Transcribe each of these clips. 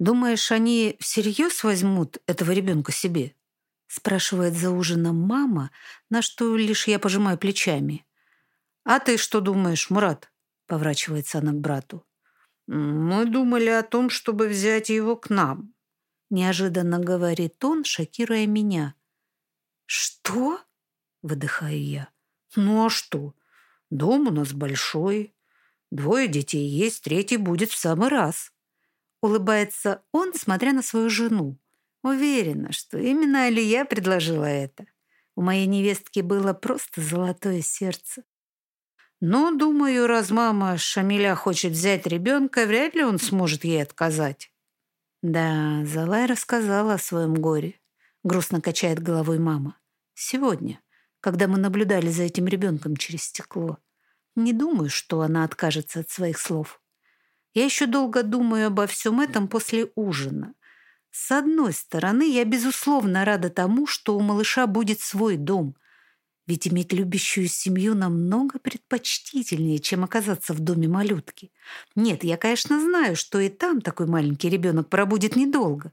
Думаешь, они всерьез возьмут этого ребенка себе? Спрашивает за ужином мама, на что лишь я пожимаю плечами. А ты что думаешь, Мурат? Поворачивается она к брату. Мы думали о том, чтобы взять его к нам. Неожиданно говорит он, шокируя меня. Что? Выдыхаю я. Ну а что? Дом у нас большой. Двое детей есть, третий будет в самый раз. Улыбается он, смотря на свою жену. Уверена, что именно Алия предложила это. У моей невестки было просто золотое сердце. Но, думаю, раз мама Шамиля хочет взять ребенка, вряд ли он сможет ей отказать. Да, Залай рассказала о своем горе. Грустно качает головой мама. Сегодня, когда мы наблюдали за этим ребенком через стекло. Не думаю, что она откажется от своих слов. Я еще долго думаю обо всем этом после ужина. С одной стороны, я, безусловно, рада тому, что у малыша будет свой дом. Ведь иметь любящую семью намного предпочтительнее, чем оказаться в доме малютки. Нет, я, конечно, знаю, что и там такой маленький ребенок пробудет недолго.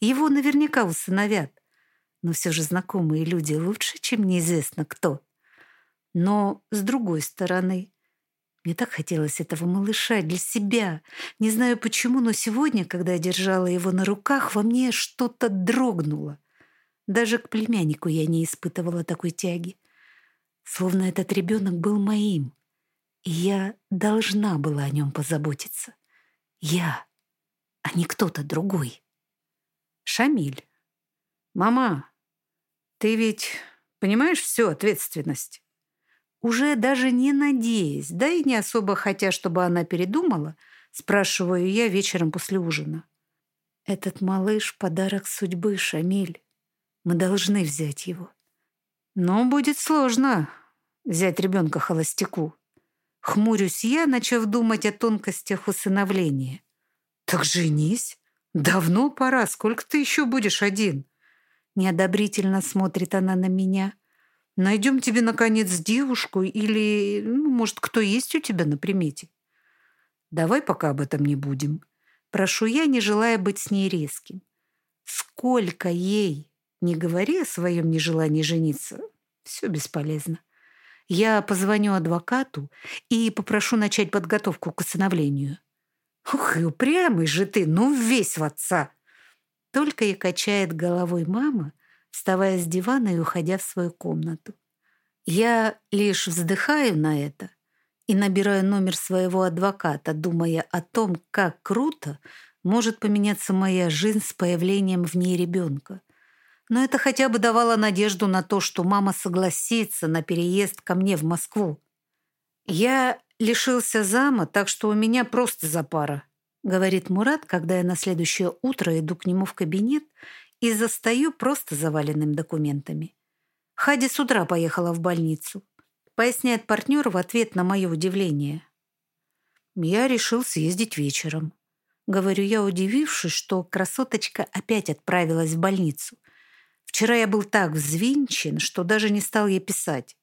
Его наверняка усыновят. Но все же знакомые люди лучше, чем неизвестно кто. Но, с другой стороны, мне так хотелось этого малыша для себя. Не знаю почему, но сегодня, когда я держала его на руках, во мне что-то дрогнуло. Даже к племяннику я не испытывала такой тяги. Словно этот ребенок был моим. И я должна была о нем позаботиться. Я, а не кто-то другой. Шамиль. «Мама, ты ведь понимаешь всю ответственность?» Уже даже не надеясь, да и не особо хотя, чтобы она передумала, спрашиваю я вечером после ужина. «Этот малыш — подарок судьбы, Шамиль. Мы должны взять его». «Но будет сложно взять ребенка холостяку». Хмурюсь я, начав думать о тонкостях усыновления. «Так женись. Давно пора. Сколько ты еще будешь один?» Неодобрительно смотрит она на меня. Найдем тебе, наконец, девушку или, ну, может, кто есть у тебя на примете. Давай пока об этом не будем. Прошу я, не желая быть с ней резким. Сколько ей не говори о своем нежелании жениться, все бесполезно. Я позвоню адвокату и попрошу начать подготовку к усыновлению. Ух, и упрямый же ты, ну весь в отца. Только и качает головой мама, вставая с дивана и уходя в свою комнату. Я лишь вздыхаю на это и набираю номер своего адвоката, думая о том, как круто может поменяться моя жизнь с появлением в ней ребенка. Но это хотя бы давало надежду на то, что мама согласится на переезд ко мне в Москву. Я лишился зама, так что у меня просто запара, говорит Мурат, когда я на следующее утро иду к нему в кабинет и застаю просто заваленным документами. Хади с утра поехала в больницу. Поясняет партнер в ответ на мое удивление. Я решил съездить вечером. Говорю я, удивившись, что красоточка опять отправилась в больницу. Вчера я был так взвинчен, что даже не стал ей писать.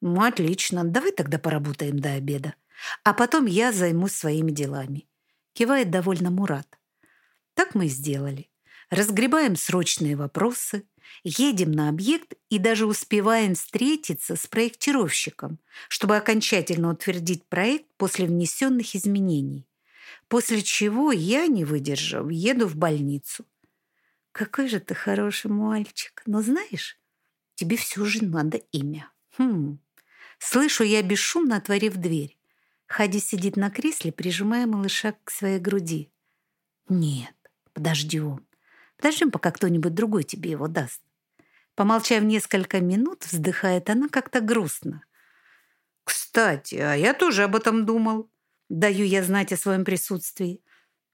Ну, отлично, давай тогда поработаем до обеда. А потом я займусь своими делами. Кивает довольно Мурат. Так мы и сделали разгребаем срочные вопросы, едем на объект и даже успеваем встретиться с проектировщиком, чтобы окончательно утвердить проект после внесенных изменений. После чего я, не выдержав, еду в больницу. Какой же ты хороший мальчик. Но знаешь, тебе все же надо имя. Хм. Слышу я бесшумно, отворив дверь. Хади сидит на кресле, прижимая малыша к своей груди. Нет, подождем. Подождем, пока кто-нибудь другой тебе его даст. Помолчав несколько минут, вздыхает она как-то грустно. «Кстати, а я тоже об этом думал. Даю я знать о своем присутствии».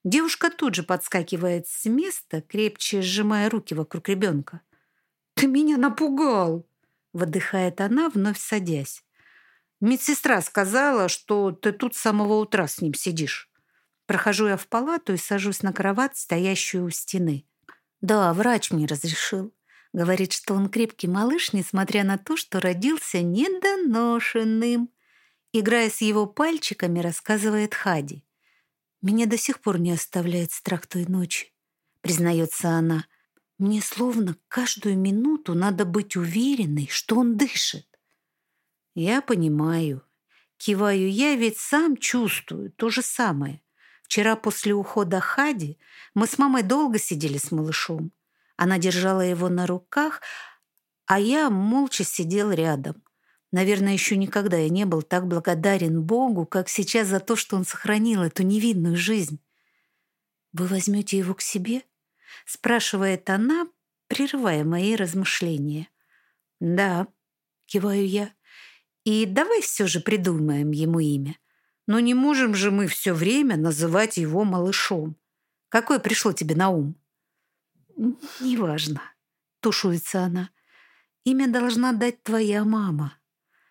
Девушка тут же подскакивает с места, крепче сжимая руки вокруг ребенка. «Ты меня напугал!» — выдыхает она, вновь садясь. «Медсестра сказала, что ты тут с самого утра с ним сидишь». Прохожу я в палату и сажусь на кровать, стоящую у стены. Да, врач мне разрешил. Говорит, что он крепкий малыш, несмотря на то, что родился недоношенным. Играя с его пальчиками, рассказывает Хади. Меня до сих пор не оставляет страх той ночи. признается она. Мне словно каждую минуту надо быть уверенной, что он дышит. Я понимаю. Киваю я, ведь сам чувствую то же самое. Вчера после ухода Хади мы с мамой долго сидели с малышом. Она держала его на руках, а я молча сидел рядом. Наверное, еще никогда я не был так благодарен Богу, как сейчас за то, что он сохранил эту невинную жизнь. «Вы возьмете его к себе?» — спрашивает она, прерывая мои размышления. «Да», — киваю я, — «и давай все же придумаем ему имя. Но не можем же мы все время называть его малышом. Какое пришло тебе на ум?» «Неважно», — тушуется она. «Имя должна дать твоя мама.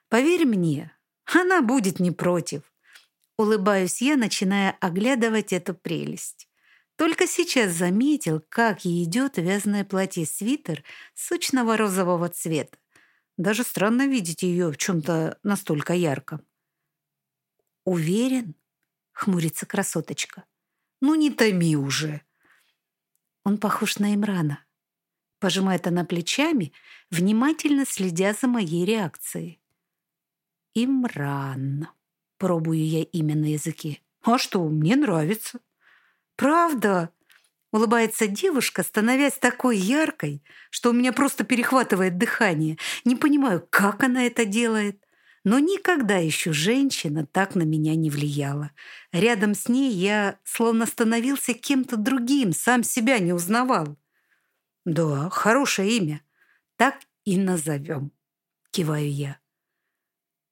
Поверь мне, она будет не против». Улыбаюсь я, начиная оглядывать эту прелесть. Только сейчас заметил, как ей идет вязаное платье-свитер сочного розового цвета. Даже странно видеть ее в чем-то настолько ярком. «Уверен?» — хмурится красоточка. «Ну не томи уже!» Он похож на Имрана. Пожимает она плечами, внимательно следя за моей реакцией. Имран. Пробую я имя на языке. А что, мне нравится. Правда? Улыбается девушка, становясь такой яркой, что у меня просто перехватывает дыхание. Не понимаю, как она это делает. Но никогда еще женщина так на меня не влияла. Рядом с ней я словно становился кем-то другим, сам себя не узнавал. «Да, хорошее имя. Так и назовем», — киваю я.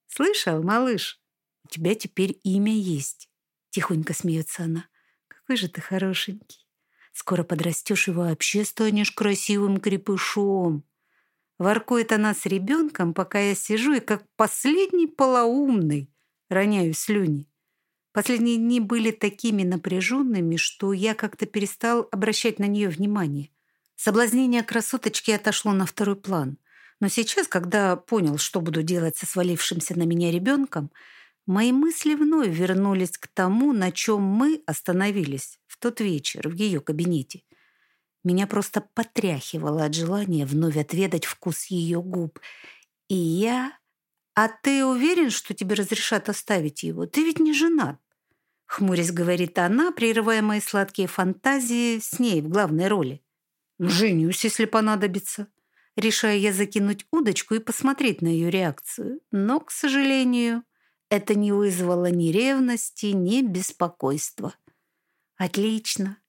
«Слышал, малыш, у тебя теперь имя есть», — тихонько смеется она. «Какой же ты хорошенький. Скоро подрастешь и вообще станешь красивым крепышом». Воркует она с ребенком, пока я сижу и как последний полоумный роняю слюни. Последние дни были такими напряженными, что я как-то перестал обращать на нее внимание. Соблазнение красоточки отошло на второй план. Но сейчас, когда понял, что буду делать со свалившимся на меня ребенком, мои мысли вновь вернулись к тому, на чем мы остановились в тот вечер в ее кабинете. Меня просто потряхивало от желания вновь отведать вкус ее губ. И я... «А ты уверен, что тебе разрешат оставить его? Ты ведь не женат?» Хмурясь, говорит она, прерывая мои сладкие фантазии с ней в главной роли. «Женюсь, если понадобится». Решаю я закинуть удочку и посмотреть на ее реакцию. Но, к сожалению, это не вызвало ни ревности, ни беспокойства. «Отлично.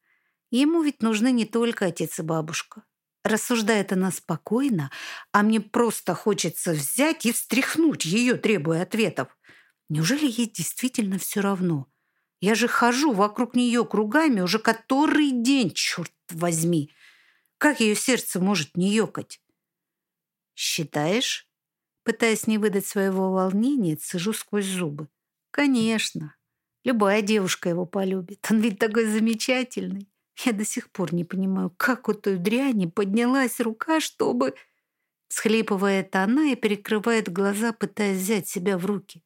Ему ведь нужны не только отец и бабушка. Рассуждает она спокойно, а мне просто хочется взять и встряхнуть ее, требуя ответов. Неужели ей действительно все равно? Я же хожу вокруг нее кругами уже который день, черт возьми. Как ее сердце может не ёкать? «Считаешь?» Пытаясь не выдать своего волнения, цежу сквозь зубы. «Конечно. Любая девушка его полюбит. Он ведь такой замечательный. Я до сих пор не понимаю, как у той дряни поднялась рука, чтобы... Схлипывает она и перекрывает глаза, пытаясь взять себя в руки.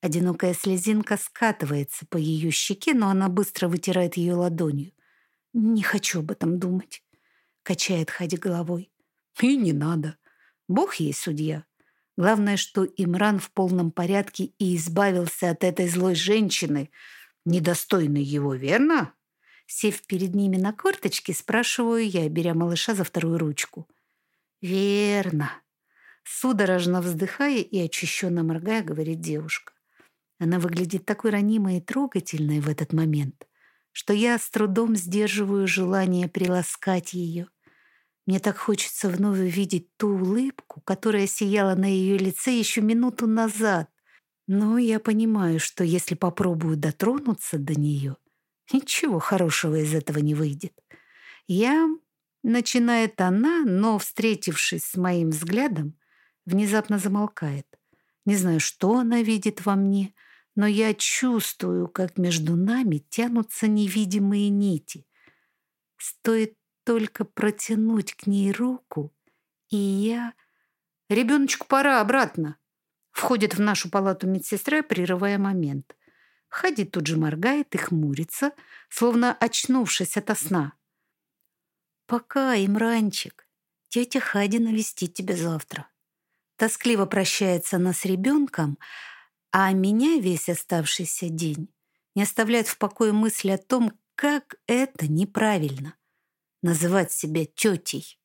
Одинокая слезинка скатывается по ее щеке, но она быстро вытирает ее ладонью. «Не хочу об этом думать», — качает Хади головой. «И не надо. Бог ей судья. Главное, что Имран в полном порядке и избавился от этой злой женщины, недостойной его, верно?» Сев перед ними на корточки, спрашиваю я, беря малыша за вторую ручку. «Верно». Судорожно вздыхая и очищенно моргая, говорит девушка. Она выглядит такой ранимой и трогательной в этот момент, что я с трудом сдерживаю желание приласкать ее. Мне так хочется вновь увидеть ту улыбку, которая сияла на ее лице еще минуту назад. Но я понимаю, что если попробую дотронуться до нее, Ничего хорошего из этого не выйдет. Я, начинает она, но, встретившись с моим взглядом, внезапно замолкает. Не знаю, что она видит во мне, но я чувствую, как между нами тянутся невидимые нити. Стоит только протянуть к ней руку, и я... «Ребеночку пора обратно!» Входит в нашу палату медсестра, прерывая момент. Хади тут же моргает и хмурится, словно очнувшись ото сна. Пока, Имранчик. Тетя Хади навестит тебя завтра. Тоскливо прощается она с ребенком, а меня весь оставшийся день не оставляет в покое мысли о том, как это неправильно — называть себя тетей.